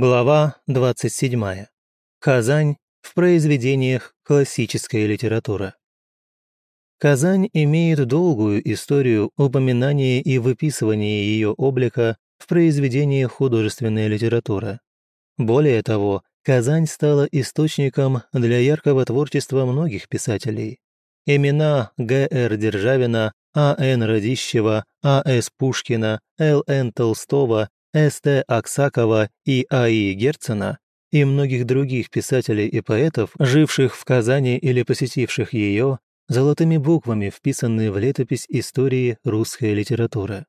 Глава 27. Казань в произведениях классической литературы. Казань имеет долгую историю упоминания и выписывания ее облика в произведениях художественной литературы. Более того, Казань стала источником для яркого творчества многих писателей. Имена Г.Р. Державина, А.Н. Радищева, А.С. Пушкина, Л.Н. Толстого С.Т. Аксакова и А.И. Герцена и многих других писателей и поэтов, живших в Казани или посетивших ее, золотыми буквами вписаны в летопись истории русской литературы.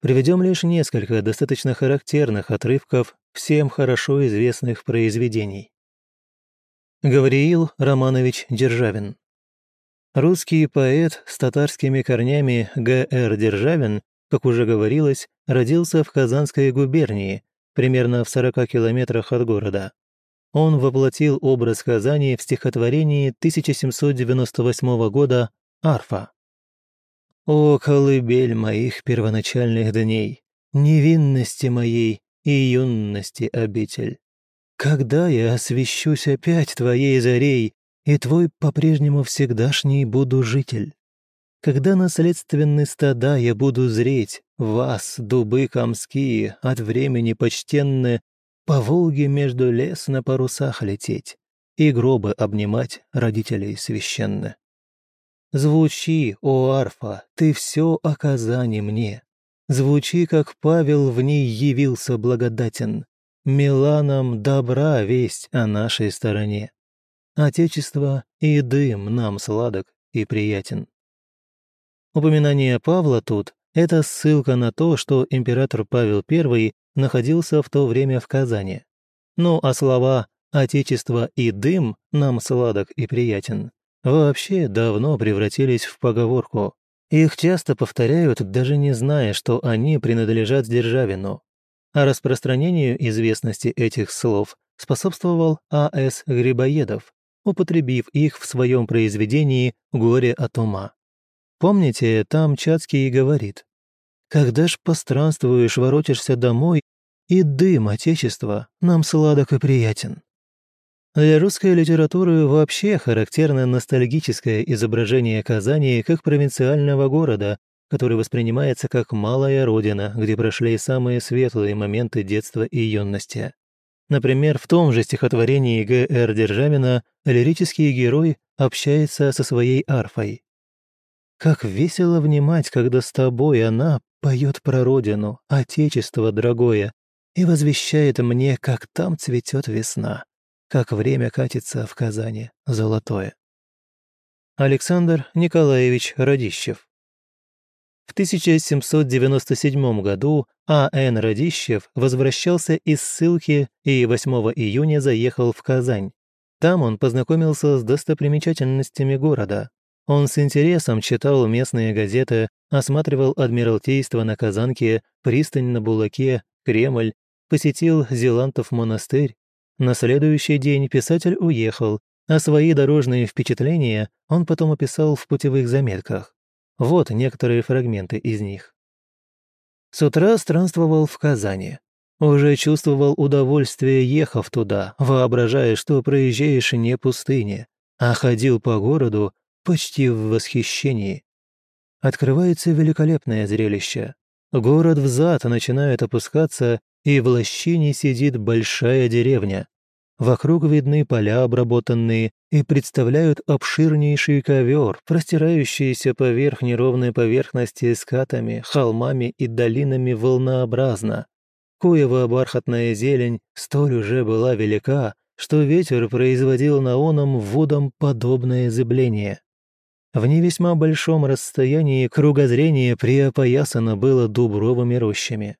Приведем лишь несколько достаточно характерных отрывков всем хорошо известных произведений. Гавриил Романович Державин Русский поэт с татарскими корнями Г.Р. Державин как уже говорилось, родился в Казанской губернии, примерно в 40 километрах от города. Он воплотил образ Казани в стихотворении 1798 года «Арфа». «О, колыбель моих первоначальных дней, невинности моей и юности обитель! Когда я освещусь опять твоей зарей, и твой по-прежнему всегдашний буду житель? Когда наследственны стада я буду зреть, Вас, дубы камские, от времени почтенны, По Волге между лес на парусах лететь И гробы обнимать родителей священно. Звучи, о арфа, ты все оказани мне. Звучи, как Павел в ней явился благодатен. Миланам добра весть о нашей стороне. Отечество и дым нам сладок и приятен. Упоминание Павла тут – это ссылка на то, что император Павел I находился в то время в Казани. Ну а слова «отечество» и «дым» нам сладок и приятен вообще давно превратились в поговорку. Их часто повторяют, даже не зная, что они принадлежат Державину. А распространению известности этих слов способствовал А.С. Грибоедов, употребив их в своем произведении «Горе от ума». Помните, там Чацкий говорит, «Когда ж постранствуешь, воротишься домой, и дым Отечества нам сладок и приятен». Для русской литературы вообще характерно ностальгическое изображение Казани как провинциального города, который воспринимается как малая родина, где прошли самые светлые моменты детства и юности. Например, в том же стихотворении Г.Р. Державина лирический герой общается со своей арфой. Как весело внимать, когда с тобой она поет про родину, отечество дорогое, и возвещает мне, как там цветет весна, как время катится в Казани золотое. Александр Николаевич Радищев В 1797 году А.Н. Радищев возвращался из ссылки и 8 июня заехал в Казань. Там он познакомился с достопримечательностями города, он с интересом читал местные газеты, осматривал Адмиралтейство на Казанке, пристань на Булаке, Кремль, посетил Зелантов монастырь. На следующий день писатель уехал, а свои дорожные впечатления он потом описал в путевых заметках. Вот некоторые фрагменты из них. С утра странствовал в Казани. Уже чувствовал удовольствие, ехав туда, воображая, что проезжаешь не пустыни, а ходил по городу, почти в восхищении. Открывается великолепное зрелище. Город взад начинает опускаться, и в лощине сидит большая деревня. Вокруг видны поля обработанные и представляют обширнейший ковер, простирающийся по верх неровной поверхности скатами, холмами и долинами волнообразно. Коева бархатная зелень столь уже была велика, что ветер производил на оном водом подобное зыбление. В не весьма большом расстоянии кругозрение приопоясано было дубровыми рощами.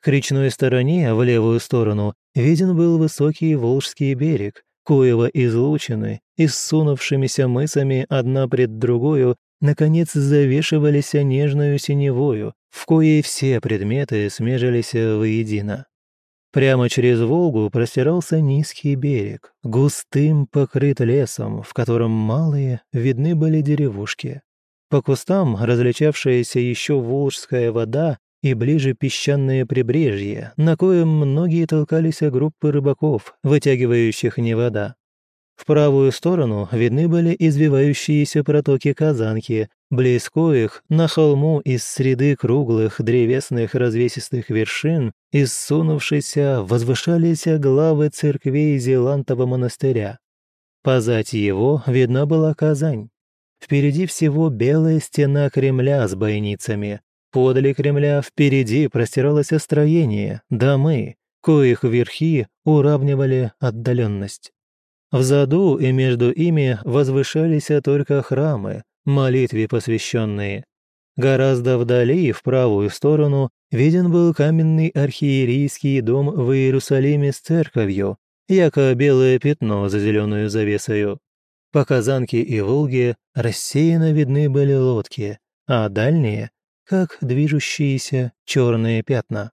К речной стороне, в левую сторону, виден был высокий Волжский берег, коего излучины, иссунувшимися мысами одна пред другою, наконец завешивались нежную синевою, в коей все предметы смежились воедино. Прямо через Волгу простирался низкий берег, густым покрыт лесом, в котором малые видны были деревушки. По кустам различавшаяся еще волжская вода и ближе песчаное прибрежье, на коем многие толкались группы рыбаков, вытягивающих не вода. В правую сторону видны были извивающиеся протоки Казанки, близ коих на холму из среды круглых древесных развесистых вершин, иссунувшися, возвышались главы церквей Зелантова монастыря. Позать его видна была Казань. Впереди всего белая стена Кремля с бойницами. Подле Кремля впереди простиралось строение, домы, коих верхи уравнивали отдаленность. В заду и между ими возвышались только храмы, молитве посвященные. Гораздо вдали, в правую сторону, виден был каменный архиерейский дом в Иерусалиме с церковью, яко белое пятно за зеленую завесою. По Казанке и Волге рассеянно видны были лодки, а дальние — как движущиеся черные пятна.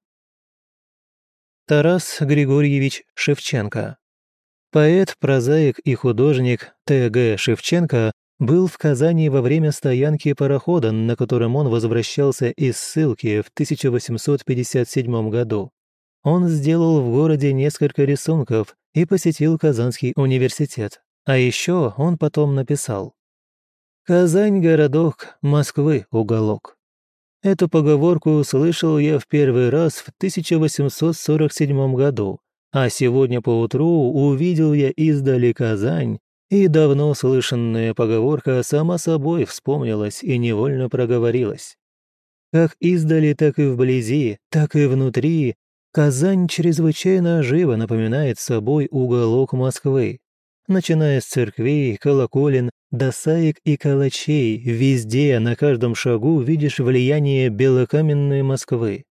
Тарас Григорьевич Шевченко Поэт, прозаик и художник Т.Г. Шевченко был в Казани во время стоянки парохода, на котором он возвращался из ссылки в 1857 году. Он сделал в городе несколько рисунков и посетил Казанский университет. А еще он потом написал «Казань – городок, Москвы – уголок». Эту поговорку услышал я в первый раз в 1847 году, а сегодня поутру увидел я издали Казань, и давно слышанная поговорка сама собой вспомнилась и невольно проговорилась. Как издали, так и вблизи, так и внутри, Казань чрезвычайно живо напоминает собой уголок Москвы. Начиная с церквей, колоколен, до саек и калачей, везде, на каждом шагу видишь влияние белокаменной Москвы.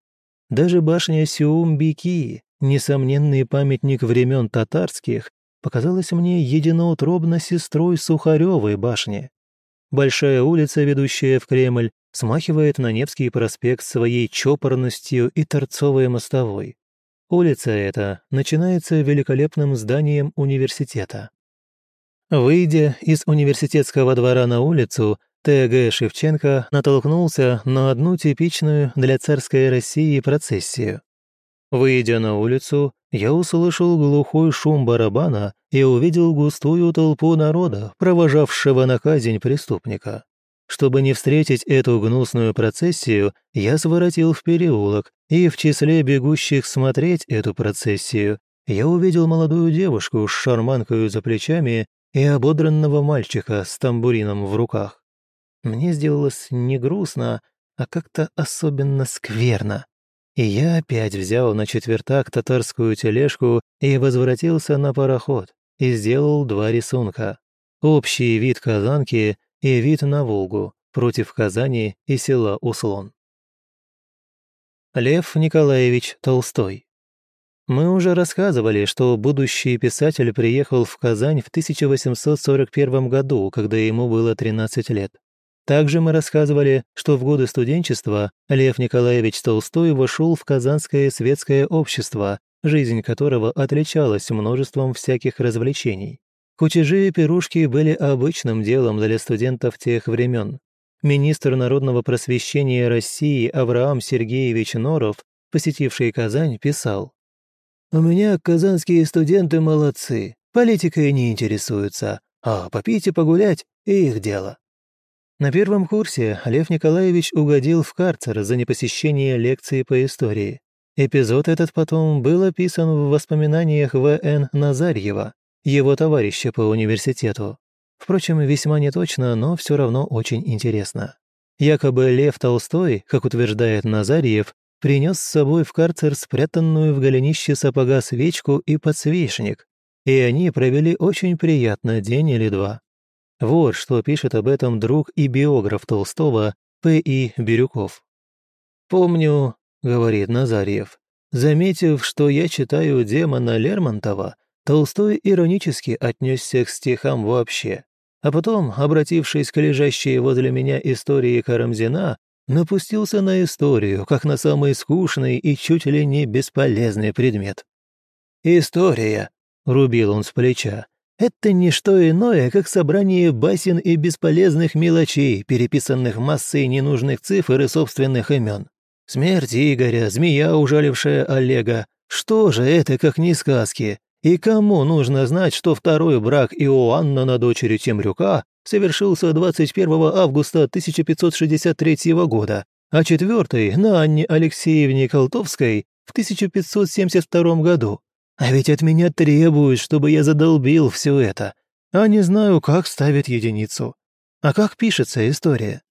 Даже башня Сюмбики, несомненный памятник времен татарских, показалась мне единоутробно сестрой Сухаревой башни. Большая улица, ведущая в Кремль, смахивает на Невский проспект своей чопорностью и торцовой мостовой. Улица эта начинается великолепным зданием университета. Выйдя из университетского двора на улицу, Т.Г. Шевченко натолкнулся на одну типичную для царской России процессию. Выйдя на улицу, я услышал глухой шум барабана и увидел густую толпу народа, провожавшего на казнь преступника. Чтобы не встретить эту гнусную процессию, я своротил в переулок, и в числе бегущих смотреть эту процессию я увидел молодую девушку с шарманкой за плечами и ободранного мальчика с тамбурином в руках. Мне сделалось не грустно, а как-то особенно скверно. И я опять взял на четвертак татарскую тележку и возвратился на пароход и сделал два рисунка. Общий вид Казанки и вид на Волгу против Казани и села Услон. Лев Николаевич Толстой Мы уже рассказывали, что будущий писатель приехал в Казань в 1841 году, когда ему было 13 лет. Также мы рассказывали, что в годы студенчества Лев Николаевич Толстой вошел в Казанское светское общество, жизнь которого отличалась множеством всяких развлечений. Кутежи и пирушки были обычным делом для студентов тех времен. Министр народного просвещения России Авраам Сергеевич Норов, посетивший Казань, писал «У меня казанские студенты молодцы, политикой не интересуются, а попить и погулять – их дело. На первом курсе Лев Николаевич угодил в карцер за непосещение лекции по истории. Эпизод этот потом был описан в воспоминаниях В.Н. Назарьева, его товарища по университету. Впрочем, весьма неточно, но все равно очень интересно. Якобы Лев Толстой, как утверждает Назарьев, принес с собой в карцер спрятанную в голенище сапога свечку и подсвечник, и они провели очень приятно день или два. Вот что пишет об этом друг и биограф Толстого П.И. Бирюков. «Помню, — говорит Назарьев, — заметив, что я читаю демона Лермонтова, Толстой иронически отнесся к стихам вообще, а потом, обратившись к лежащей возле меня истории Карамзина, напустился на историю, как на самый скучный и чуть ли не бесполезный предмет. «История», — рубил он с плеча, это не что иное, как собрание басен и бесполезных мелочей, переписанных массой ненужных цифр и собственных имен. Смерть Игоря, змея, ужалившая Олега. Что же это, как не сказки? И кому нужно знать, что второй брак Иоанна на дочери Темрюка совершился 21 августа 1563 года, а четвертый на Анне Алексеевне Колтовской в 1572 году. А ведь от меня требуют, чтобы я задолбил все это, а не знаю, как ставят единицу. А как пишется история?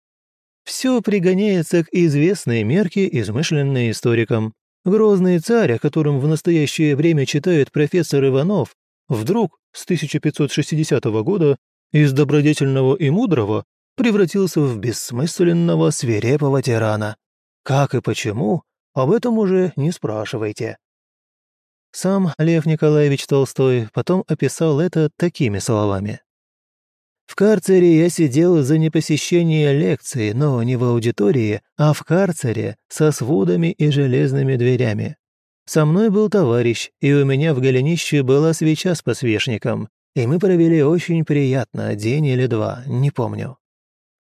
Все пригоняется к известной мерке, измышленной историком. Грозный царь, о котором в настоящее время читает профессор Иванов, вдруг с 1560 года из добродетельного и мудрого превратился в бессмысленного свирепого тирана. Как и почему, об этом уже не спрашивайте. Сам Лев Николаевич Толстой потом описал это такими словами. В карцере я сидел за непосещение лекции, но не в аудитории, а в карцере со сводами и железными дверями. Со мной был товарищ, и у меня в голенище была свеча с посвечником, и мы провели очень приятно день или два, не помню.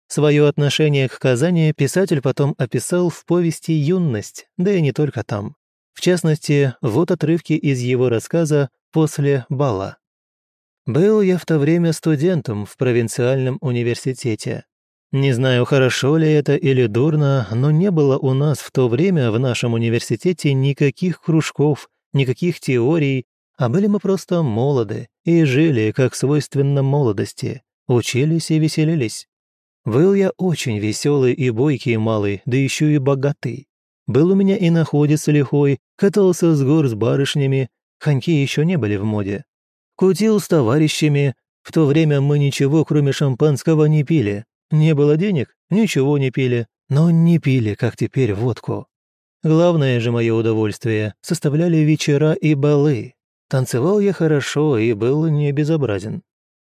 Свое отношение к Казани писатель потом описал в повести «Юность», да и не только там. В частности, вот отрывки из его рассказа «После бала». Был я в то время студентом в провинциальном университете. Не знаю, хорошо ли это или дурно, но не было у нас в то время в нашем университете никаких кружков, никаких теорий, а были мы просто молоды и жили, как свойственно молодости, учились и веселились. Был я очень веселый и бойкий малый, да еще и богатый. Был у меня и находец лихой, катался с гор с барышнями, коньки еще не были в моде. Кутил с товарищами. В то время мы ничего, кроме шампанского, не пили. Не было денег, ничего не пили. Но не пили, как теперь, водку. Главное же мое удовольствие составляли вечера и балы. Танцевал я хорошо и был не безобразен.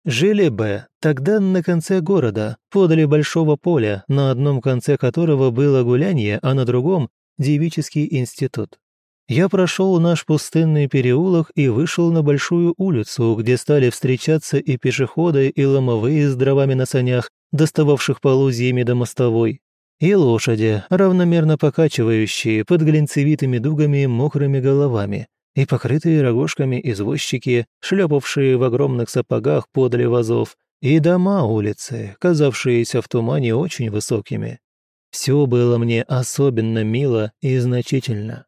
Жили бы тогда на конце города, подали большого поля, на одном конце которого было гулянье, а на другом – девический институт. Я прошел наш пустынный переулок и вышел на большую улицу, где стали встречаться и пешеходы, и ломовые с дровами на санях, достававших полузьями до мостовой, и лошади, равномерно покачивающие под глинцевитыми дугами мокрыми головами, и покрытые рогожками извозчики, шлепавшие в огромных сапогах подле вазов, и дома улицы, казавшиеся в тумане очень высокими. Все было мне особенно мило и значительно.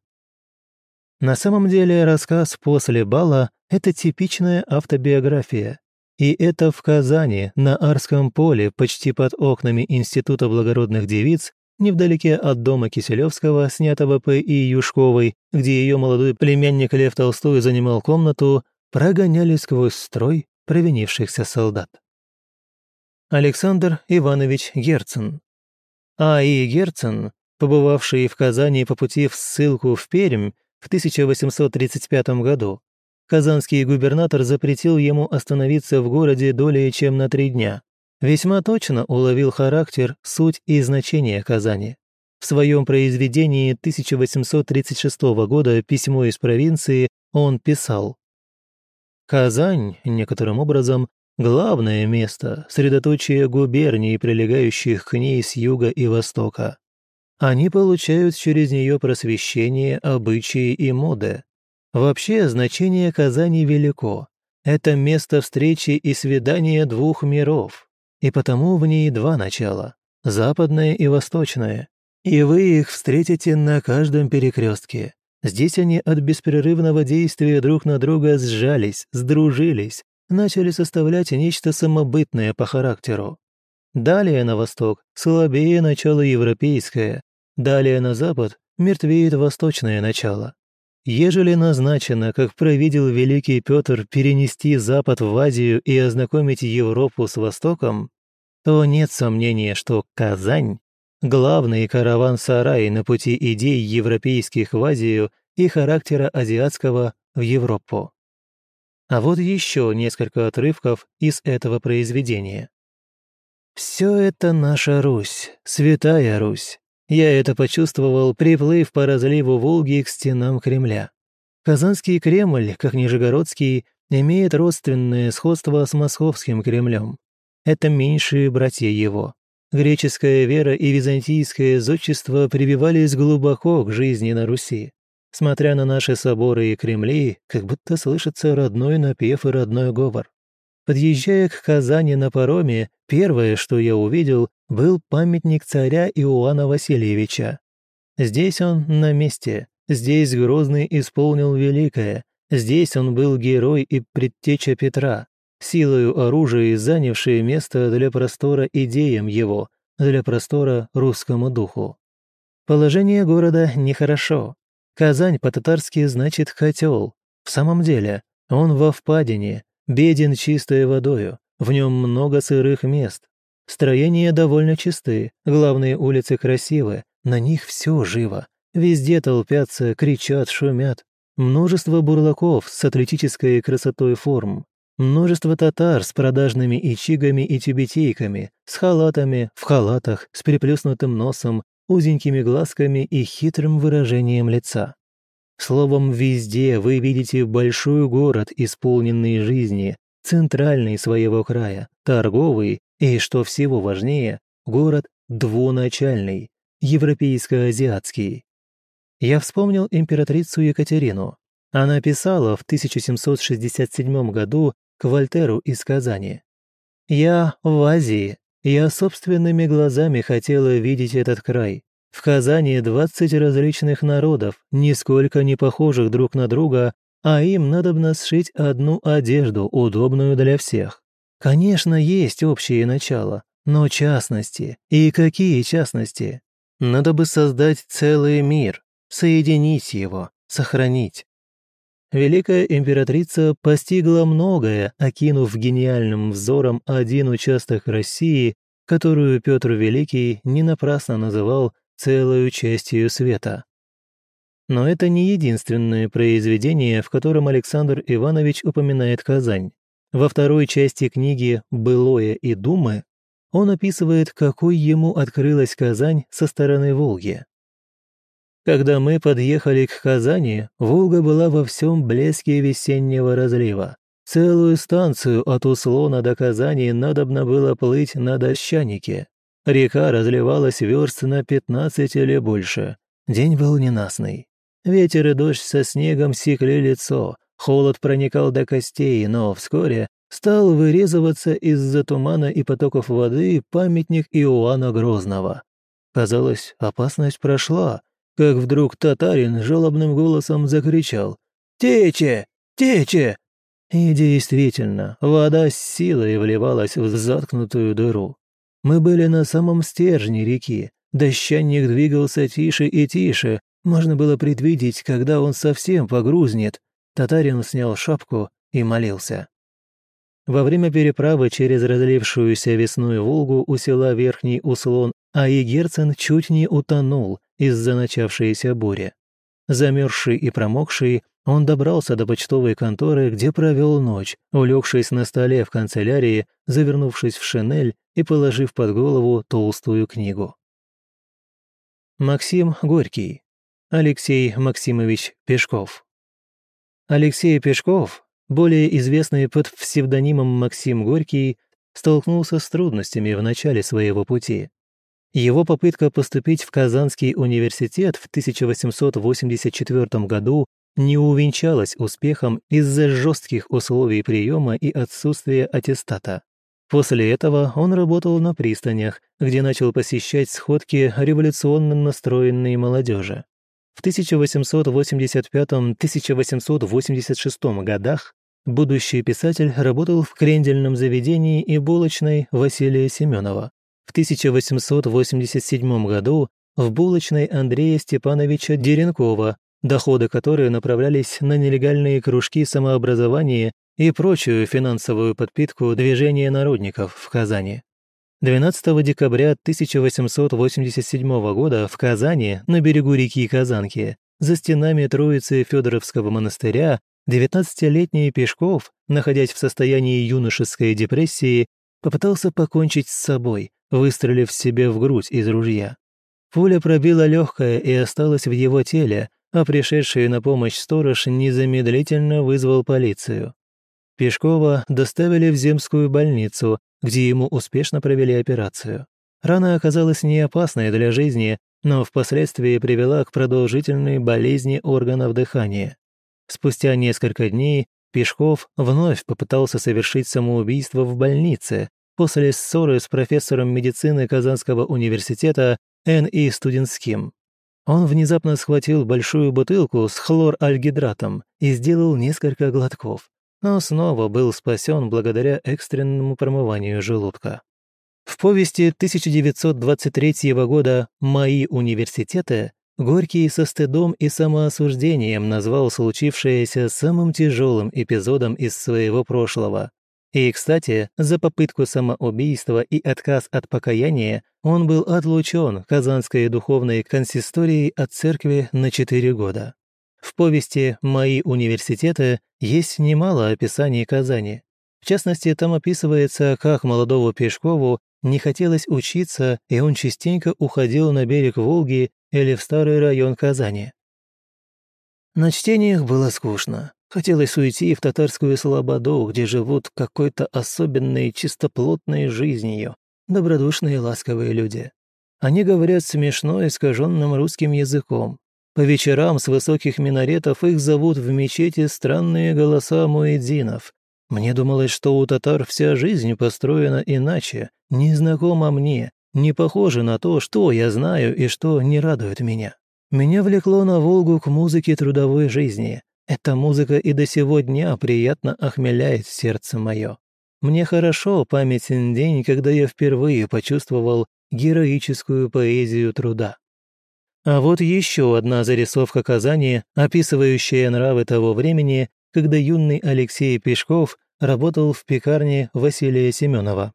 На самом деле рассказ «После бала» — это типичная автобиография. И это в Казани, на Арском поле, почти под окнами Института благородных девиц, невдалеке от дома Киселевского, снятого П.И. Юшковой, где ее молодой племянник Лев Толстой занимал комнату, прогоняли сквозь строй провинившихся солдат. Александр Иванович Герцен. А. И. Герцен, побывавший в Казани по пути в ссылку в Пермь, в 1835 году казанский губернатор запретил ему остановиться в городе долее чем на три дня. Весьма точно уловил характер, суть и значение Казани. В своем произведении 1836 года «Письмо из провинции» он писал «Казань, некоторым образом, главное место, средоточие губерний, прилегающих к ней с юга и востока. Они получают через нее просвещение, обычаи и моды. Вообще, значение Казани велико. Это место встречи и свидания двух миров. И потому в ней два начала – западное и восточное. И вы их встретите на каждом перекрестке. Здесь они от беспрерывного действия друг на друга сжались, сдружились, начали составлять нечто самобытное по характеру. Далее на восток слабее начало европейское, Далее на запад мертвеет восточное начало. Ежели назначено, как провидел великий Петр, перенести Запад в Азию и ознакомить Европу с Востоком, то нет сомнения, что Казань – главный караван-сарай на пути идей европейских в Азию и характера азиатского в Европу. А вот еще несколько отрывков из этого произведения. «Все это наша Русь, святая Русь, я это почувствовал, приплыв по разливу Волги к стенам Кремля. Казанский Кремль, как Нижегородский, имеет родственное сходство с московским Кремлем. Это меньшие братья его. Греческая вера и византийское зодчество прививались глубоко к жизни на Руси. Смотря на наши соборы и Кремли, как будто слышится родной напев и родной говор. Подъезжая к Казани на пароме, первое, что я увидел, был памятник царя Иоанна Васильевича. Здесь он на месте, здесь Грозный исполнил великое, здесь он был герой и предтеча Петра, силою оружия занявший место для простора идеям его, для простора русскому духу. Положение города нехорошо. Казань по-татарски значит «котел». В самом деле, он во впадине, беден чистой водою, в нем много сырых мест. Строения довольно чисты, главные улицы красивы, на них все живо. Везде толпятся, кричат, шумят. Множество бурлаков с атлетической красотой форм. Множество татар с продажными ичигами и тюбетейками, с халатами, в халатах, с приплюснутым носом, узенькими глазками и хитрым выражением лица. Словом, везде вы видите большой город, исполненный жизни, центральный своего края, торговый и, что всего важнее, город двуначальный, европейско-азиатский. Я вспомнил императрицу Екатерину. Она писала в 1767 году к Вольтеру из Казани. «Я в Азии. Я собственными глазами хотела видеть этот край. В Казани 20 различных народов, нисколько не похожих друг на друга, а им надобно сшить одну одежду, удобную для всех. Конечно, есть общие начала, но частности. И какие частности? Надо бы создать целый мир, соединить его, сохранить. Великая императрица постигла многое, окинув гениальным взором один участок России, которую Петр Великий не напрасно называл целую частью света. Но это не единственное произведение, в котором Александр Иванович упоминает Казань. Во второй части книги «Былое и думы» он описывает, какой ему открылась Казань со стороны Волги. Когда мы подъехали к Казани, Волга была во всем блеске весеннего разлива. Целую станцию от Услона до Казани надобно было плыть на дощанике. Река разливалась верст на 15 или больше. День был ненастный. Ветер и дождь со снегом секли лицо, холод проникал до костей, но вскоре стал вырезываться из-за тумана и потоков воды памятник Иоанна Грозного. Казалось, опасность прошла, как вдруг татарин жалобным голосом закричал «Тече! Тече!» И действительно, вода с силой вливалась в заткнутую дыру. Мы были на самом стержне реки. Дощанник двигался тише и тише. Можно было предвидеть, когда он совсем погрузнет. Татарин снял шапку и молился. Во время переправы через разлившуюся весной Волгу у села Верхний Услон Аи Герцен чуть не утонул, из-за начавшейся бури. Замерзший и промокший, он добрался до почтовой конторы, где провел ночь, улегшись на столе в канцелярии, завернувшись в шинель и положив под голову толстую книгу. Максим Горький. Алексей Максимович Пешков. Алексей Пешков, более известный под псевдонимом Максим Горький, столкнулся с трудностями в начале своего пути. Его попытка поступить в Казанский университет в 1884 году не увенчалась успехом из-за жестких условий приема и отсутствия аттестата. После этого он работал на пристанях, где начал посещать сходки революционно настроенной молодежи. В 1885-1886 годах будущий писатель работал в крендельном заведении и булочной Василия Семенова. В 1887 году в булочной Андрея Степановича Деренкова, доходы которой направлялись на нелегальные кружки самообразования и прочую финансовую подпитку движения народников в Казани. 12 декабря 1887 года в Казани, на берегу реки Казанки, за стенами Троицы Федоровского монастыря, 19-летний Пешков, находясь в состоянии юношеской депрессии, попытался покончить с собой, выстрелив себе в грудь из ружья. Пуля пробила легкое и осталась в его теле, а пришедший на помощь сторож незамедлительно вызвал полицию. Пешкова доставили в земскую больницу, где ему успешно провели операцию. Рана оказалась не опасной для жизни, но впоследствии привела к продолжительной болезни органов дыхания. Спустя несколько дней Пешков вновь попытался совершить самоубийство в больнице после ссоры с профессором медицины Казанского университета Н.И. Студенским. Он внезапно схватил большую бутылку с хлоральгидратом и сделал несколько глотков, но снова был спасен благодаря экстренному промыванию желудка. В повести 1923 года «Мои университеты» Горький со стыдом и самоосуждением назвал случившееся самым тяжелым эпизодом из своего прошлого. И, кстати, за попытку самоубийства и отказ от покаяния он был отлучен Казанской духовной консисторией от церкви на четыре года. В повести «Мои университеты» есть немало описаний Казани. В частности, там описывается, как молодого Пешкову не хотелось учиться, и он частенько уходил на берег Волги или в старый район Казани. На чтениях было скучно. Хотелось уйти в татарскую слободу, где живут какой-то особенной чистоплотной жизнью, добродушные ласковые люди. Они говорят смешно искаженным русским языком. По вечерам с высоких минаретов их зовут в мечети странные голоса муэдзинов, мне думалось, что у татар вся жизнь построена иначе, незнакома мне, не похожа на то, что я знаю и что не радует меня. Меня влекло на Волгу к музыке трудовой жизни. Эта музыка и до сего дня приятно охмеляет сердце мое. Мне хорошо памятен день, когда я впервые почувствовал героическую поэзию труда. А вот еще одна зарисовка Казани, описывающая нравы того времени, когда юный Алексей Пешков работал в пекарне Василия Семенова.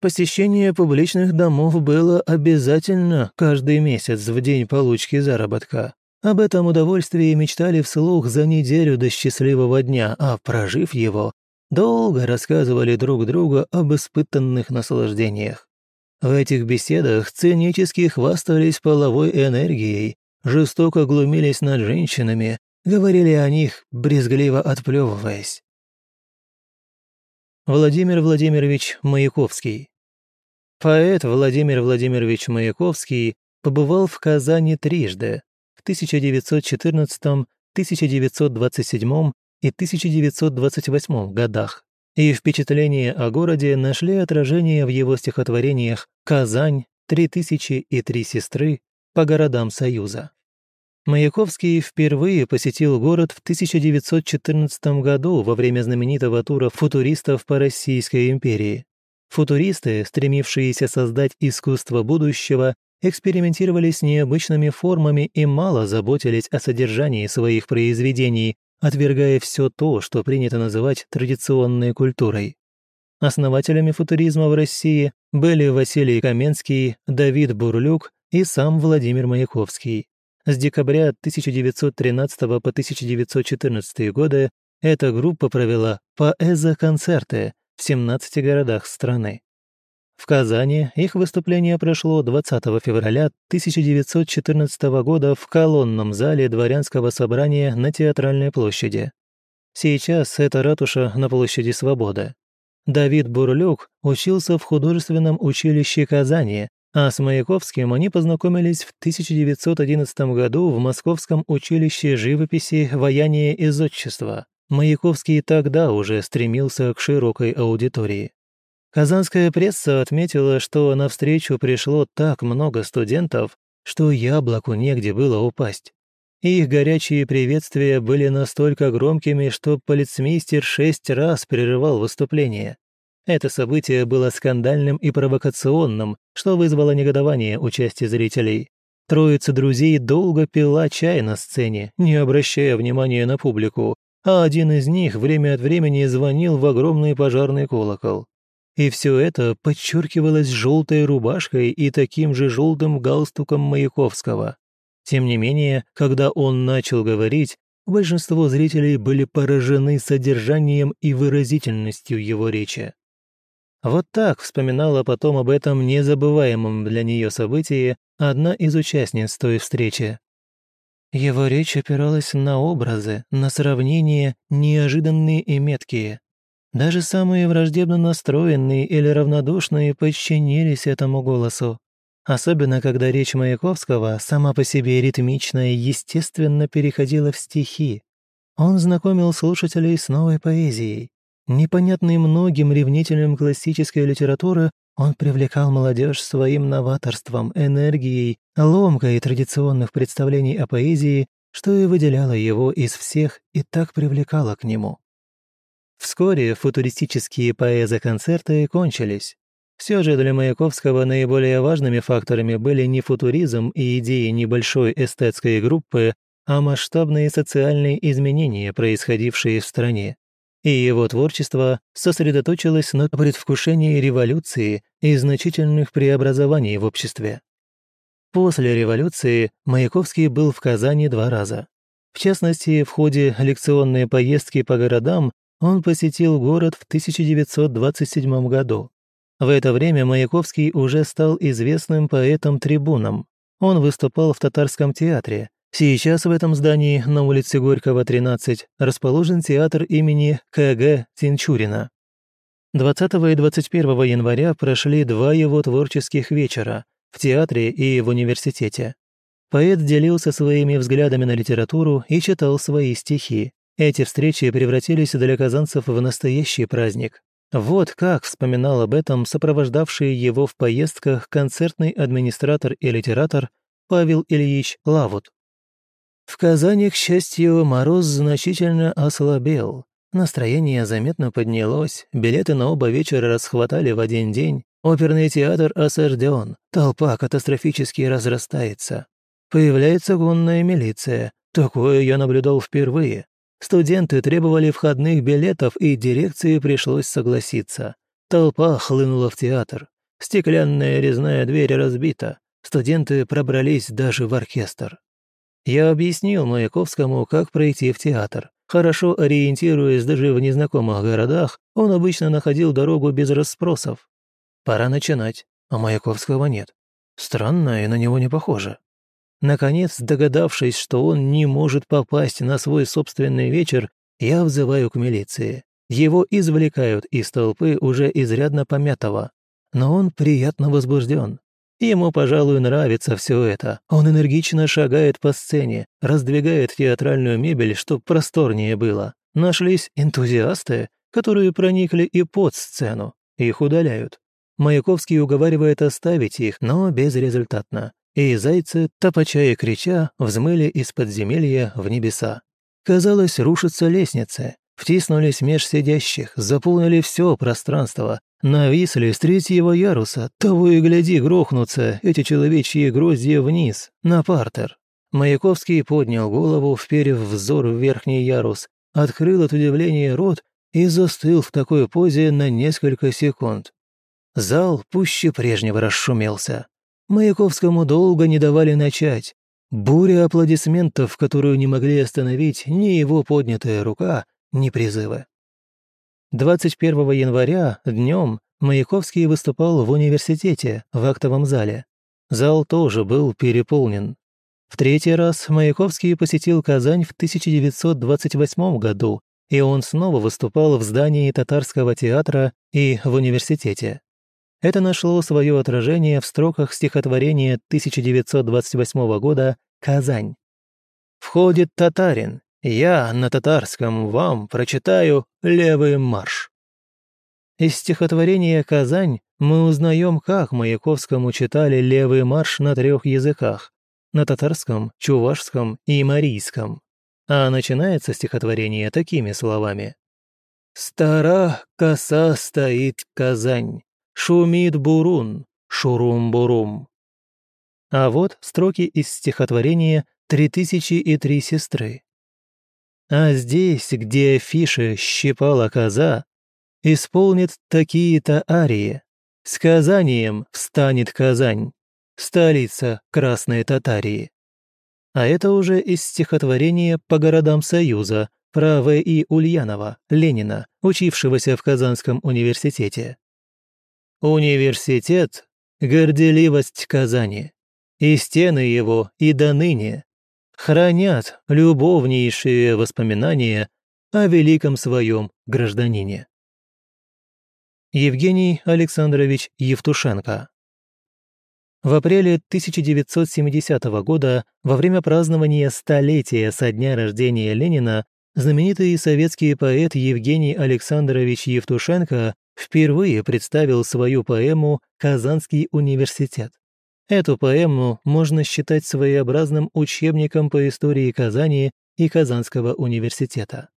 Посещение публичных домов было обязательно каждый месяц в день получки заработка. Об этом удовольствии мечтали вслух за неделю до счастливого дня, а прожив его, долго рассказывали друг другу об испытанных наслаждениях. В этих беседах цинически хвастались половой энергией, жестоко глумились над женщинами, говорили о них, брезгливо отплевываясь. Владимир Владимирович Маяковский Поэт Владимир Владимирович Маяковский побывал в Казани трижды в 1914, 1927 и 1928 годах, и впечатления о городе нашли отражение в его стихотворениях «Казань», «Три тысячи и три сестры» по городам Союза. Маяковский впервые посетил город в 1914 году во время знаменитого тура футуристов по Российской империи. Футуристы, стремившиеся создать искусство будущего, экспериментировали с необычными формами и мало заботились о содержании своих произведений, отвергая все то, что принято называть традиционной культурой. Основателями футуризма в России были Василий Каменский, Давид Бурлюк и сам Владимир Маяковский. С декабря 1913 по 1914 годы эта группа провела поэзо-концерты в 17 городах страны. В Казани их выступление прошло 20 февраля 1914 года в колонном зале дворянского собрания на Театральной площади. Сейчас это ратуша на площади Свободы. Давид Бурлюк учился в художественном училище Казани, а с Маяковским они познакомились в 1911 году в Московском училище живописи, ваяния и зодчества. Маяковский тогда уже стремился к широкой аудитории. Казанская пресса отметила, что на встречу пришло так много студентов, что яблоку негде было упасть. Их горячие приветствия были настолько громкими, что полицмейстер шесть раз прерывал выступление. Это событие было скандальным и провокационным, что вызвало негодование у части зрителей. Троица друзей долго пила чай на сцене, не обращая внимания на публику, а один из них время от времени звонил в огромный пожарный колокол. И все это подчеркивалось желтой рубашкой и таким же желтым галстуком Маяковского. Тем не менее, когда он начал говорить, большинство зрителей были поражены содержанием и выразительностью его речи. Вот так вспоминала потом об этом незабываемом для нее событии одна из участниц той встречи. Его речь опиралась на образы, на сравнения неожиданные и меткие. Даже самые враждебно настроенные или равнодушные подчинились этому голосу. Особенно, когда речь Маяковского, сама по себе ритмичная, естественно переходила в стихи. Он знакомил слушателей с новой поэзией. Непонятный многим ревнителям классической литературы, он привлекал молодежь своим новаторством, энергией, ломкой традиционных представлений о поэзии, что и выделяло его из всех и так привлекало к нему. Вскоре футуристические поэзо-концерты кончились. Все же для Маяковского наиболее важными факторами были не футуризм и идеи небольшой эстетской группы, а масштабные социальные изменения, происходившие в стране. И его творчество сосредоточилось на предвкушении революции и значительных преобразований в обществе. После революции Маяковский был в Казани два раза. В частности, в ходе лекционной поездки по городам он посетил город в 1927 году. В это время Маяковский уже стал известным поэтом-трибуном. Он выступал в татарском театре. Сейчас в этом здании на улице Горького, 13, расположен театр имени К.Г. Тинчурина. 20 и 21 января прошли два его творческих вечера в театре и в университете. Поэт делился своими взглядами на литературу и читал свои стихи. Эти встречи превратились для казанцев в настоящий праздник. Вот как вспоминал об этом сопровождавший его в поездках концертный администратор и литератор Павел Ильич Лавут. В Казани, к счастью, мороз значительно ослабел. Настроение заметно поднялось, билеты на оба вечера расхватали в один день, оперный театр осажден, толпа катастрофически разрастается. Появляется гонная милиция. Такое я наблюдал впервые. Студенты требовали входных билетов, и дирекции пришлось согласиться. Толпа хлынула в театр. Стеклянная резная дверь разбита. Студенты пробрались даже в оркестр. Я объяснил Маяковскому, как пройти в театр. Хорошо ориентируясь даже в незнакомых городах, он обычно находил дорогу без расспросов. Пора начинать, а Маяковского нет. Странно и на него не похоже. Наконец, догадавшись, что он не может попасть на свой собственный вечер, я взываю к милиции. Его извлекают из толпы уже изрядно помятого. Но он приятно возбужден. Ему, пожалуй, нравится все это. Он энергично шагает по сцене, раздвигает театральную мебель, чтоб просторнее было. Нашлись энтузиасты, которые проникли и под сцену. Их удаляют. Маяковский уговаривает оставить их, но безрезультатно и зайцы, топача и крича, взмыли из подземелья в небеса. Казалось, рушатся лестницы, втиснулись меж сидящих, заполнили все пространство, нависли с третьего яруса, того и гляди грохнутся эти человечьи гроздья вниз, на партер. Маяковский поднял голову, вперев взор в верхний ярус, открыл от удивления рот и застыл в такой позе на несколько секунд. Зал пуще прежнего расшумелся. Маяковскому долго не давали начать. Буря аплодисментов, которую не могли остановить ни его поднятая рука, ни призывы. 21 января днем Маяковский выступал в университете в актовом зале. Зал тоже был переполнен. В третий раз Маяковский посетил Казань в 1928 году, и он снова выступал в здании татарского театра и в университете. Это нашло свое отражение в строках стихотворения 1928 года «Казань». «Входит татарин, я на татарском вам прочитаю левый марш». Из стихотворения «Казань» мы узнаем, как Маяковскому читали левый марш на трех языках – на татарском, чувашском и марийском. А начинается стихотворение такими словами. «Стара коса стоит Казань, Шумит бурун, шурум-бурум. А вот строки из стихотворения «Три тысячи и три сестры». А здесь, где афиши щипала коза, Исполнит такие-то арии. Сказанием встанет Казань, Столица Красной Татарии. А это уже из стихотворения «По городам Союза» про В.И. Ульянова, Ленина, учившегося в Казанском университете. Университет – горделивость Казани, и стены его и до ныне хранят любовнейшие воспоминания о великом своем гражданине. Евгений Александрович Евтушенко. В апреле 1970 года, во время празднования столетия со дня рождения Ленина, знаменитый советский поэт Евгений Александрович Евтушенко впервые представил свою поэму «Казанский университет». Эту поэму можно считать своеобразным учебником по истории Казани и Казанского университета.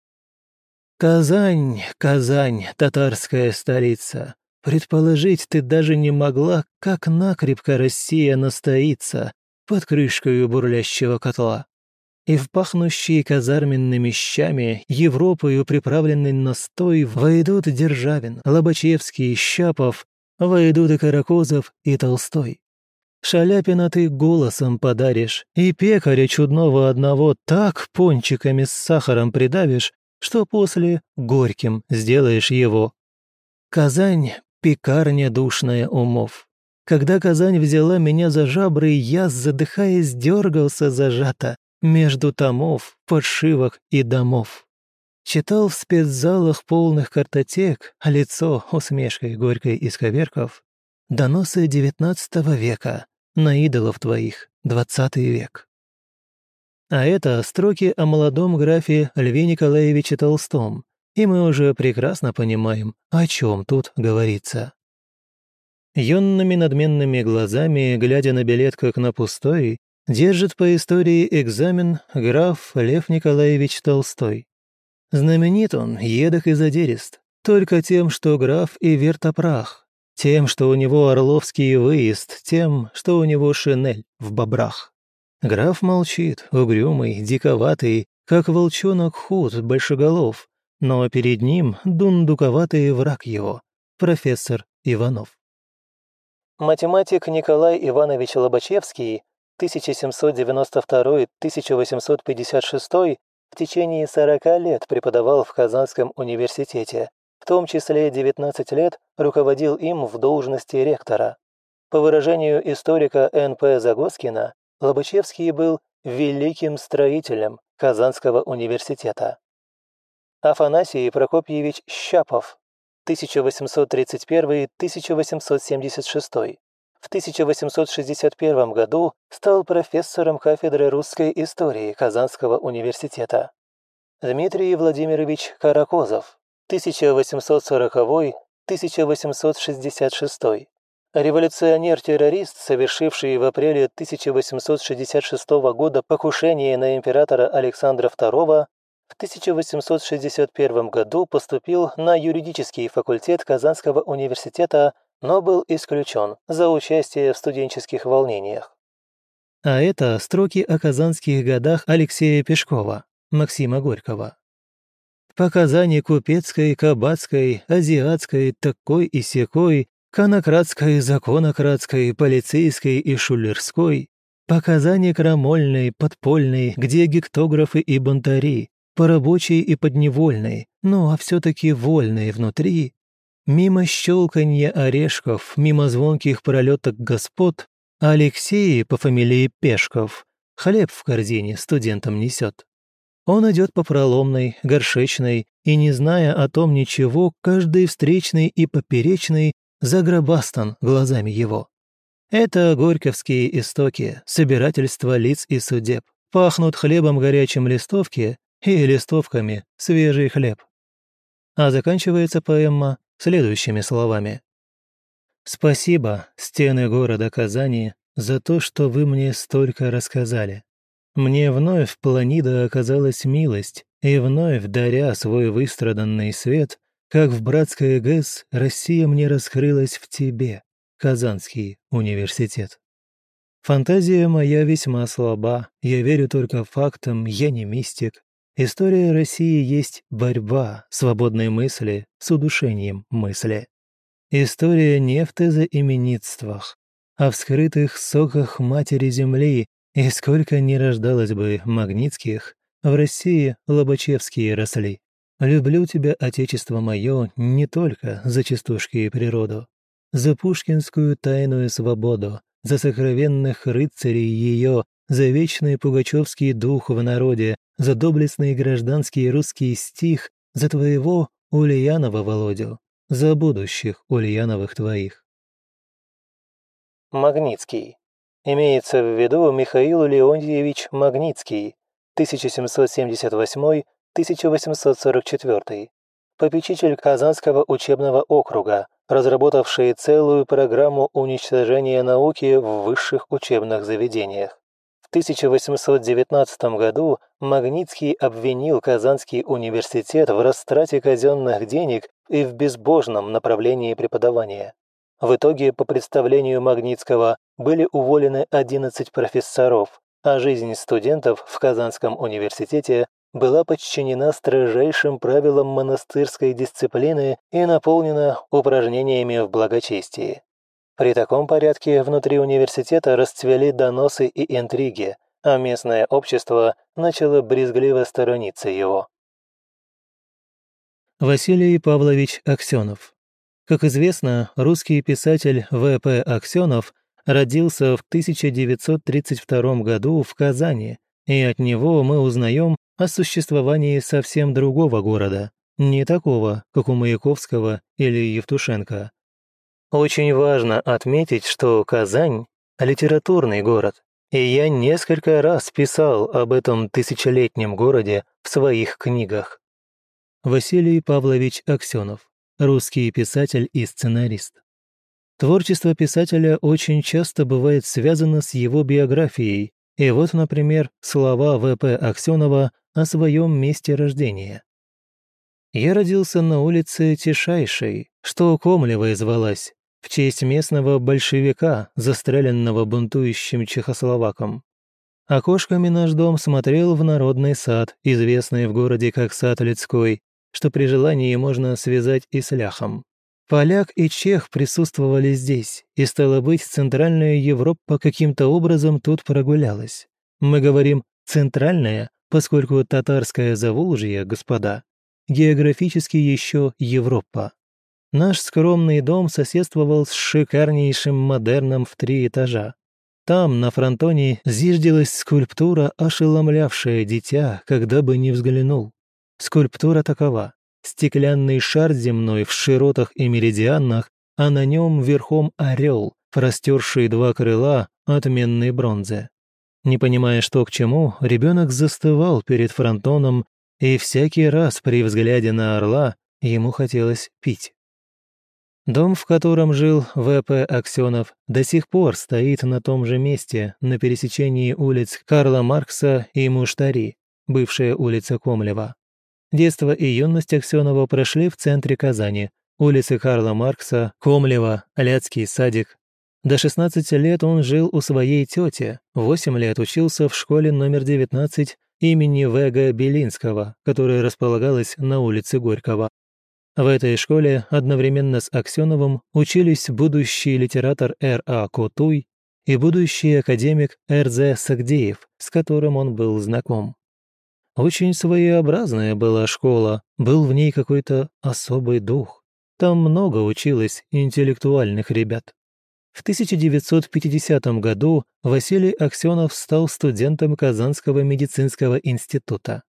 «Казань, Казань, татарская столица, предположить ты даже не могла, как накрепко Россия настоится под крышкой бурлящего котла. И в пахнущие казарменными щами Европою приправленный настой войдут Державин, Лобачевский, Щапов, войдут и Каракозов, и Толстой. Шаляпина ты голосом подаришь, и пекаря чудного одного так пончиками с сахаром придавишь, что после горьким сделаешь его. Казань — пекарня душная умов. Когда Казань взяла меня за жабры, я, задыхаясь, дергался зажато между томов, подшивок и домов. Читал в спецзалах полных картотек, а лицо усмешкой горькой исковерков, доносы девятнадцатого века, на идолов твоих двадцатый век. А это строки о молодом графе Льве Николаевиче Толстом, и мы уже прекрасно понимаем, о чем тут говорится. Юными надменными глазами, глядя на билет как на пустой, держит по истории экзамен граф Лев Николаевич Толстой. Знаменит он, едок и задерест, только тем, что граф и вертопрах, тем, что у него орловский выезд, тем, что у него шинель в бобрах. Граф молчит, угрюмый, диковатый, как волчонок худ, большеголов, но перед ним дундуковатый враг его, профессор Иванов. Математик Николай Иванович Лобачевский 1792-1856 в течение 40 лет преподавал в Казанском университете, в том числе 19 лет руководил им в должности ректора. По выражению историка Н.П. Загоскина, Лобачевский был великим строителем Казанского университета. Афанасий Прокопьевич Щапов, 1831-1876. В 1861 году стал профессором кафедры русской истории Казанского университета. Дмитрий Владимирович Каракозов, 1840-1866. Революционер-террорист, совершивший в апреле 1866 года покушение на императора Александра II, в 1861 году поступил на юридический факультет Казанского университета, но был исключен за участие в студенческих волнениях. А это строки о казанских годах Алексея Пешкова, Максима Горького. По Казани купецкой, кабацкой, азиатской, такой и секой, конократской, законократской, полицейской и шулерской, по Казани крамольной, подпольной, где гектографы и бунтари, по рабочей и подневольной, ну а все таки вольной внутри, мимо щелканья орешков, мимо звонких пролеток господ, Алексей по фамилии Пешков хлеб в корзине студентам несет. Он идет по проломной, горшечной, и, не зная о том ничего, каждый встречный и поперечный загробастан глазами его. Это горьковские истоки, собирательство лиц и судеб. Пахнут хлебом горячим листовки и листовками свежий хлеб. А заканчивается поэма следующими словами. «Спасибо, стены города Казани, за то, что вы мне столько рассказали. Мне вновь планида оказалась милость, и вновь, даря свой выстраданный свет, как в братской ГЭС, Россия мне раскрылась в тебе, Казанский университет. Фантазия моя весьма слаба, я верю только фактам, я не мистик. История России есть борьба свободной мысли с удушением мысли. История не в тезоименитствах, а в скрытых соках Матери Земли, и сколько не рождалось бы Магнитских, в России Лобачевские росли. Люблю тебя, Отечество мое, не только за частушки и природу, за пушкинскую тайную свободу, за сокровенных рыцарей ее, за вечный пугачевский дух в народе, за доблестный гражданский русский стих, за твоего Ульянова Володю, за будущих Ульяновых твоих. Магнитский. Имеется в виду Михаил Леонтьевич Магнитский, 1778-1844, попечитель Казанского учебного округа, разработавший целую программу уничтожения науки в высших учебных заведениях. В 1819 году Магнитский обвинил Казанский университет в растрате казенных денег и в безбожном направлении преподавания. В итоге, по представлению Магнитского, были уволены 11 профессоров, а жизнь студентов в Казанском университете была подчинена строжайшим правилам монастырской дисциплины и наполнена упражнениями в благочестии. При таком порядке внутри университета расцвели доносы и интриги, а местное общество начало брезгливо сторониться его. Василий Павлович Аксенов. Как известно, русский писатель В.П. Аксенов родился в 1932 году в Казани, и от него мы узнаем о существовании совсем другого города, не такого, как у Маяковского или Евтушенко. Очень важно отметить, что Казань – литературный город, и я несколько раз писал об этом тысячелетнем городе в своих книгах. Василий Павлович Аксенов, русский писатель и сценарист. Творчество писателя очень часто бывает связано с его биографией, и вот, например, слова В.П. Аксенова о своем месте рождения. Я родился на улице Тишайшей, что Комлевой звалась, в честь местного большевика, застреленного бунтующим чехословаком. Окошками наш дом смотрел в народный сад, известный в городе как сад людской, что при желании можно связать и с ляхом. Поляк и чех присутствовали здесь, и, стало быть, Центральная Европа каким-то образом тут прогулялась. Мы говорим «центральная», поскольку татарское Заволжье, господа, географически еще Европа. Наш скромный дом соседствовал с шикарнейшим модерном в три этажа. Там, на фронтоне, зиждилась скульптура, ошеломлявшая дитя, когда бы не взглянул. Скульптура такова. Стеклянный шар земной в широтах и меридианах, а на нем верхом орел, простерший два крыла отменной бронзы. Не понимая, что к чему, ребенок застывал перед фронтоном, и всякий раз при взгляде на орла ему хотелось пить. Дом, в котором жил В.П. Аксенов, до сих пор стоит на том же месте, на пересечении улиц Карла Маркса и Муштари, бывшая улица Комлева. Детство и юность Аксенова прошли в центре Казани, улицы Карла Маркса, Комлева, Ляцкий садик, до 16 лет он жил у своей тети, 8 лет учился в школе номер 19 имени В.Г. Белинского, которая располагалась на улице Горького. В этой школе одновременно с Аксеновым учились будущий литератор Р.А. Котуй и будущий академик Р.З. Сагдеев, с которым он был знаком. Очень своеобразная была школа, был в ней какой-то особый дух. Там много училось интеллектуальных ребят. В 1950 году Василий Аксенов стал студентом Казанского медицинского института.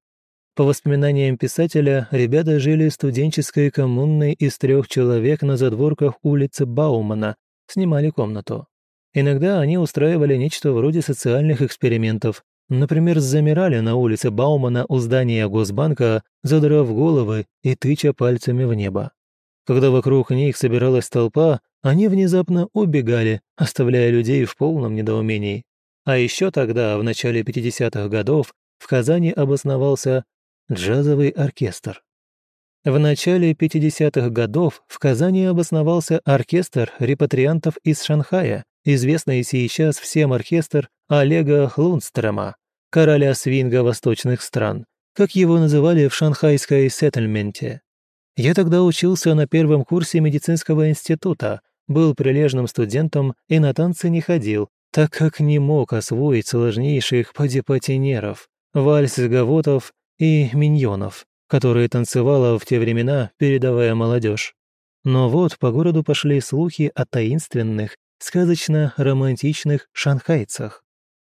По воспоминаниям писателя, ребята жили студенческой коммунной из трех человек на задворках улицы Баумана, снимали комнату. Иногда они устраивали нечто вроде социальных экспериментов, например, замирали на улице Баумана у здания Госбанка, задрав головы и тыча пальцами в небо. Когда вокруг них собиралась толпа, они внезапно убегали, оставляя людей в полном недоумении. А еще тогда, в начале 50-х годов, в Казани обосновался джазовый оркестр. В начале 50-х годов в Казани обосновался оркестр репатриантов из Шанхая, известный сейчас всем оркестр Олега Хлунстрема, короля свинга восточных стран, как его называли в шанхайской сеттельменте. Я тогда учился на первом курсе медицинского института, был прилежным студентом и на танцы не ходил, так как не мог освоить сложнейших падипатинеров, вальс гавотов и миньонов, которые танцевала в те времена передовая молодежь. Но вот по городу пошли слухи о таинственных, сказочно-романтичных шанхайцах.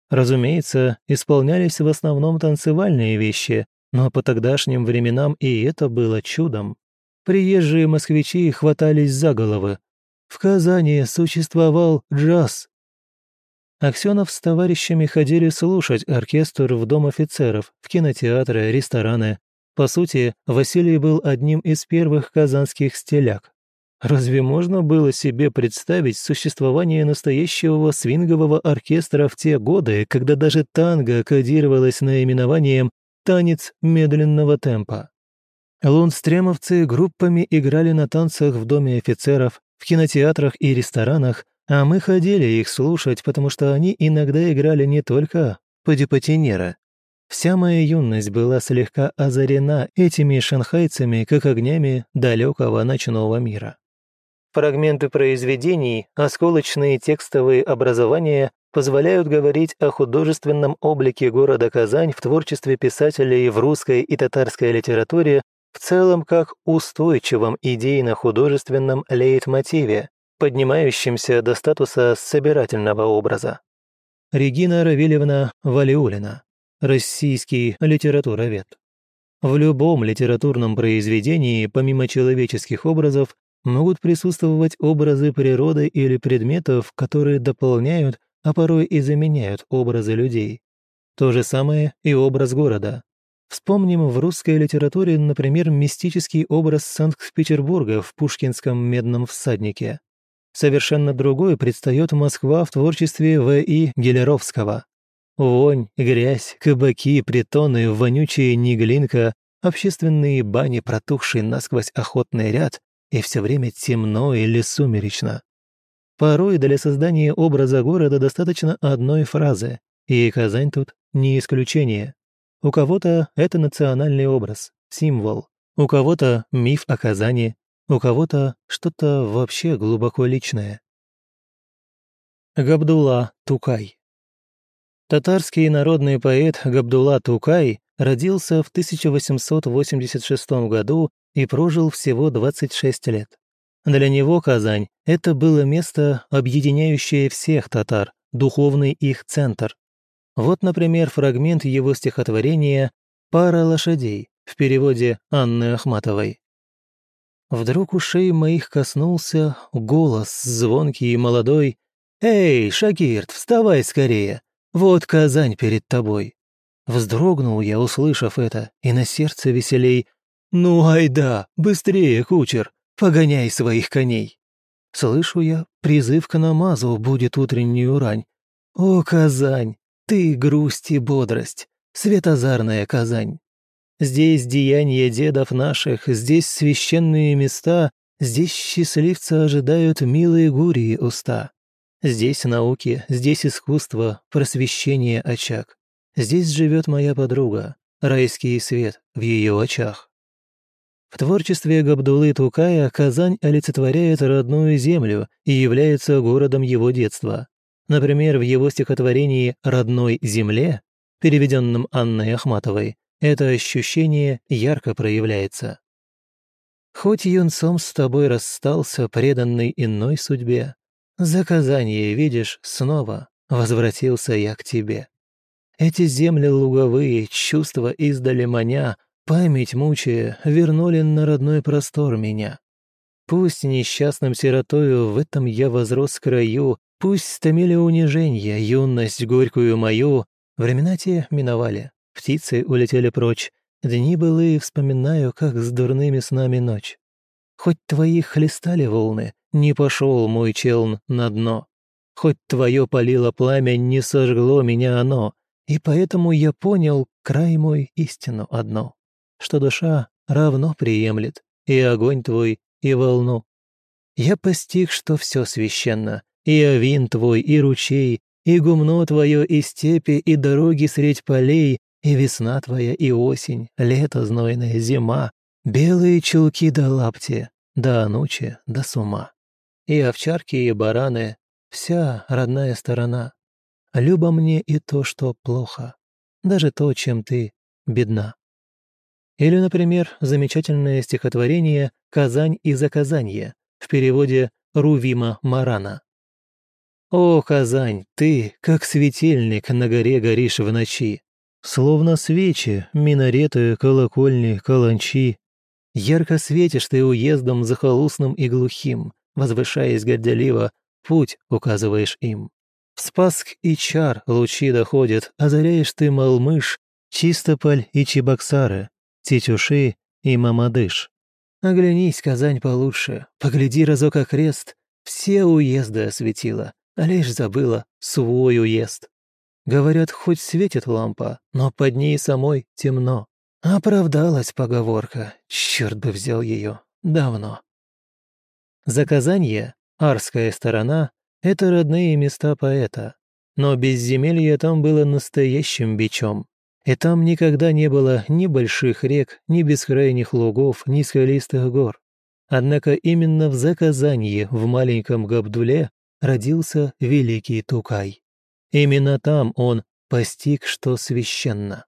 Разумеется, исполнялись в основном танцевальные вещи, но по тогдашним временам и это было чудом. приезжие москвичи хватались за головы. В Казани существовал джаз. Аксенов с товарищами ходили слушать оркестр в Дом офицеров, в кинотеатры, рестораны. По сути, Василий был одним из первых казанских стиляк. Разве можно было себе представить существование настоящего свингового оркестра в те годы, когда даже танго кодировалось наименованием «танец медленного темпа»? Лунстремовцы группами играли на танцах в Доме офицеров, в кинотеатрах и ресторанах, а мы ходили их слушать, потому что они иногда играли не только падипатинера. Вся моя юность была слегка озарена этими шанхайцами, как огнями далекого ночного мира. Фрагменты произведений, осколочные текстовые образования позволяют говорить о художественном облике города Казань в творчестве писателей в русской и татарской литературе в целом как устойчивом идейно-художественном лейтмотиве, поднимающемся до статуса собирательного образа. Регина Равильевна Валиулина, российский литературовед. В любом литературном произведении, помимо человеческих образов, могут присутствовать образы природы или предметов, которые дополняют, а порой и заменяют образы людей. То же самое и образ города. Вспомним в русской литературе, например, мистический образ Санкт-Петербурга в пушкинском «Медном всаднике». Совершенно другой предстает Москва в творчестве В.И. Гелеровского. Вонь, грязь, кабаки, притоны, вонючая неглинка, общественные бани, протухший насквозь охотный ряд, и все время темно или сумеречно. Порой для создания образа города достаточно одной фразы, и Казань тут не исключение. У кого-то это национальный образ, символ, у кого-то миф о Казани, у кого-то что-то вообще глубоко личное. Габдулла Тукай Татарский народный поэт Габдулла Тукай родился в 1886 году и прожил всего 26 лет. Для него Казань – это было место, объединяющее всех татар, духовный их центр. Вот, например, фрагмент его стихотворения «Пара лошадей» в переводе Анны Ахматовой. Вдруг ушей моих коснулся голос звонкий и молодой. «Эй, Шакирт, вставай скорее! Вот Казань перед тобой!» Вздрогнул я, услышав это, и на сердце веселей «Ну, айда, быстрее, кучер, погоняй своих коней!» Слышу я, призыв к намазу будет утреннюю рань. «О, Казань, ты грусть и бодрость, светозарная Казань!» Здесь деяния дедов наших, здесь священные места, здесь счастливцы ожидают милые гурии уста. Здесь науки, здесь искусство, просвещение очаг. Здесь живет моя подруга, райский свет в ее очах. В творчестве Габдулы Тукая Казань олицетворяет родную землю и является городом его детства. Например, в его стихотворении «Родной земле», переведенном Анной Ахматовой, это ощущение ярко проявляется. Хоть юнцом с тобой расстался, преданный иной судьбе, за Казанье, видишь, снова возвратился я к тебе. Эти земли луговые, чувства издали маня, Память мучая, вернули на родной простор меня. Пусть несчастным сиротою в этом я возрос краю, Пусть стомили униженья, юность горькую мою, Времена те миновали, птицы улетели прочь, Дни былые вспоминаю, как с дурными снами ночь. Хоть твои хлестали волны, не пошел мой челн на дно. Хоть твое палило пламя, не сожгло меня оно, И поэтому я понял край мой истину одно что душа равно приемлет и огонь твой, и волну. Я постиг, что все священно, и овин твой, и ручей, и гумно твое, и степи, и дороги средь полей, и весна твоя, и осень, лето знойное, зима, белые чулки да лапти, да анучи, да сума. И овчарки, и бараны, вся родная сторона. Люба мне и то, что плохо, даже то, чем ты бедна. Или, например, замечательное стихотворение «Казань и заказанье» в переводе Рувима Марана. «О, Казань, ты, как светильник на горе горишь в ночи, словно свечи, минареты, колокольни, каланчи. Ярко светишь ты уездом захолустным и глухим, возвышаясь горделиво, путь указываешь им. В Спаск и Чар лучи доходят, озаряешь ты Малмыш, Чистополь и Чебоксары, Тетюши и Мамадыш. Оглянись, Казань, получше, погляди разок окрест, все уезды осветила, а лишь забыла свой уезд. Говорят, хоть светит лампа, но под ней самой темно. Оправдалась поговорка, черт бы взял ее, давно. За Казанье, Арская сторона, это родные места поэта. Но безземелье там было настоящим бичом. И там никогда не было ни больших рек, ни бескрайних лугов, ни скалистых гор. Однако именно в Заказанье, в маленьком Габдуле, родился великий Тукай. Именно там он постиг, что священно.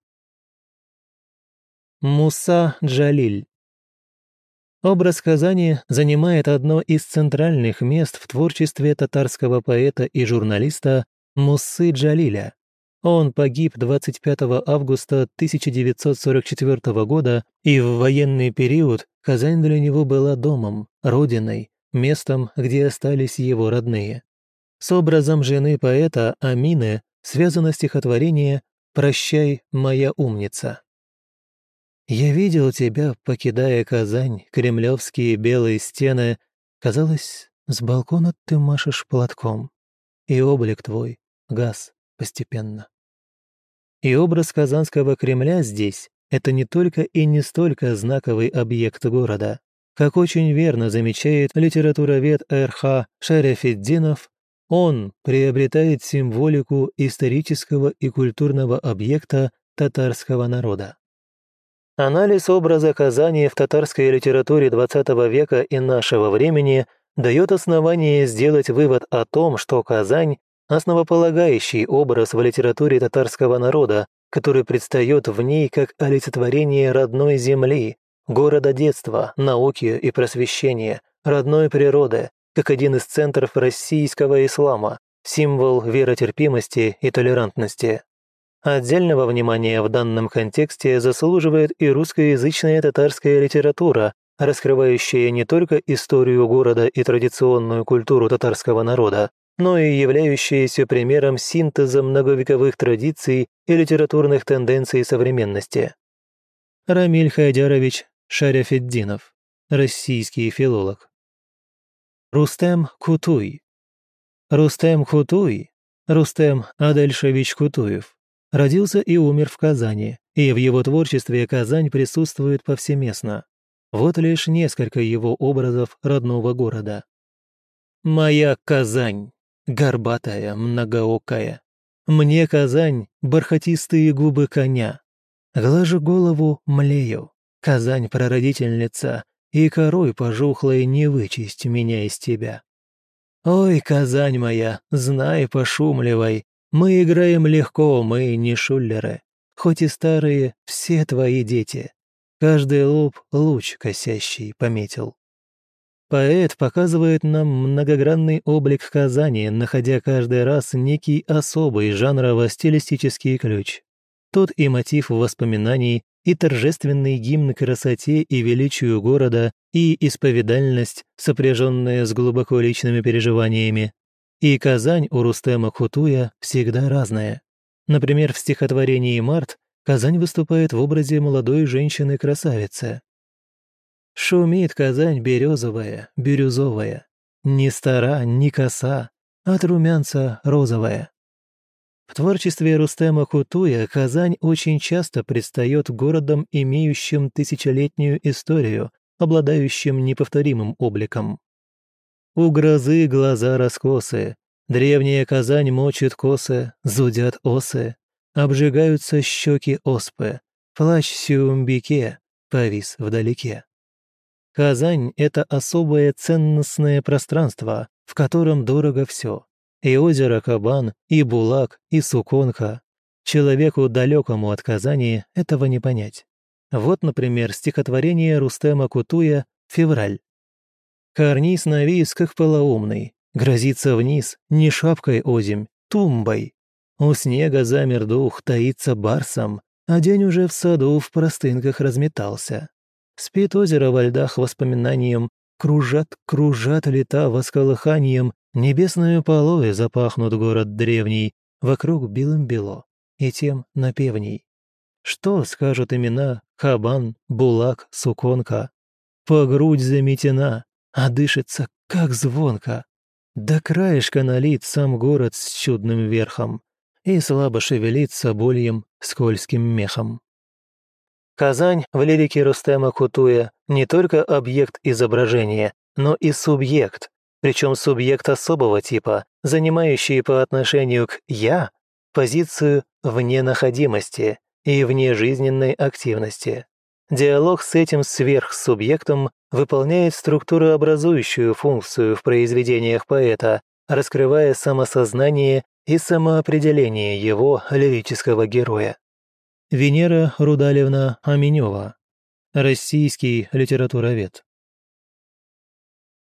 Муса Джалиль Образ Казани занимает одно из центральных мест в творчестве татарского поэта и журналиста Муссы Джалиля. Он погиб 25 августа 1944 года, и в военный период Казань для него была домом, родиной, местом, где остались его родные. С образом жены поэта Амины связано стихотворение «Прощай, моя умница». Я видел тебя, покидая Казань, кремлевские белые стены. Казалось, с балкона ты машешь платком, и облик твой газ постепенно. И образ Казанского Кремля здесь — это не только и не столько знаковый объект города. Как очень верно замечает литературовед РХ Шарефеддинов, он приобретает символику исторического и культурного объекта татарского народа. Анализ образа Казани в татарской литературе XX века и нашего времени дает основание сделать вывод о том, что Казань – основополагающий образ в литературе татарского народа, который предстает в ней как олицетворение родной земли, города детства, науки и просвещения, родной природы, как один из центров российского ислама, символ веротерпимости и толерантности. Отдельного внимания в данном контексте заслуживает и русскоязычная татарская литература, раскрывающая не только историю города и традиционную культуру татарского народа, но и являющаяся примером синтеза многовековых традиций и литературных тенденций современности. Рамиль Хайдярович Шаряфеддинов, российский филолог. Рустем Кутуй. Рустем Кутуй, Рустем Адельшевич Кутуев, Родился и умер в Казани, и в его творчестве Казань присутствует повсеместно. Вот лишь несколько его образов родного города. «Моя Казань, горбатая, многоокая. Мне Казань, бархатистые губы коня. Глажу голову, млею. Казань прародительница, и корой пожухлой не вычесть меня из тебя. Ой, Казань моя, знай, пошумливай, мы играем легко, мы не шулеры. Хоть и старые, все твои дети. Каждый лоб луч косящий пометил. Поэт показывает нам многогранный облик Казани, находя каждый раз некий особый жанрово-стилистический ключ. Тот и мотив воспоминаний, и торжественный гимн красоте и величию города, и исповедальность, сопряженная с глубоко личными переживаниями, и Казань у Рустема Хутуя всегда разная. Например, в стихотворении «Март» Казань выступает в образе молодой женщины-красавицы. Шумит Казань березовая, бирюзовая, ни стара, ни коса, от румянца розовая. В творчестве Рустема Хутуя Казань очень часто предстает городом, имеющим тысячелетнюю историю, обладающим неповторимым обликом. У грозы глаза раскосы, древняя Казань мочит косы, зудят осы, обжигаются щеки оспы, плащ Сюмбике повис вдалеке. Казань — это особое ценностное пространство, в котором дорого все. И озеро Кабан, и Булак, и Суконка. Человеку далекому от Казани этого не понять. Вот, например, стихотворение Рустема Кутуя «Февраль». Карниз навис, как полоумный, грозится вниз не шапкой озимь, тумбой. У снега замер дух, таится барсом, а день уже в саду в простынках разметался. Спит озеро во льдах воспоминанием, Кружат, кружат лета восколыханием, Небесную полой запахнут город древний, Вокруг белым-бело, и тем напевней. Что скажут имена Хабан, Булак, Суконка? По грудь заметена, а дышится, как звонко. До краешка налит сам город с чудным верхом И слабо шевелится больем скользким мехом. Казань в лирике Рустема Кутуя не только объект изображения, но и субъект, причем субъект особого типа, занимающий по отношению к «я» позицию вне находимости и вне жизненной активности. Диалог с этим сверхсубъектом выполняет структурообразующую функцию в произведениях поэта, раскрывая самосознание и самоопределение его лирического героя. Венера Рудалевна Аменева, российский литературовед.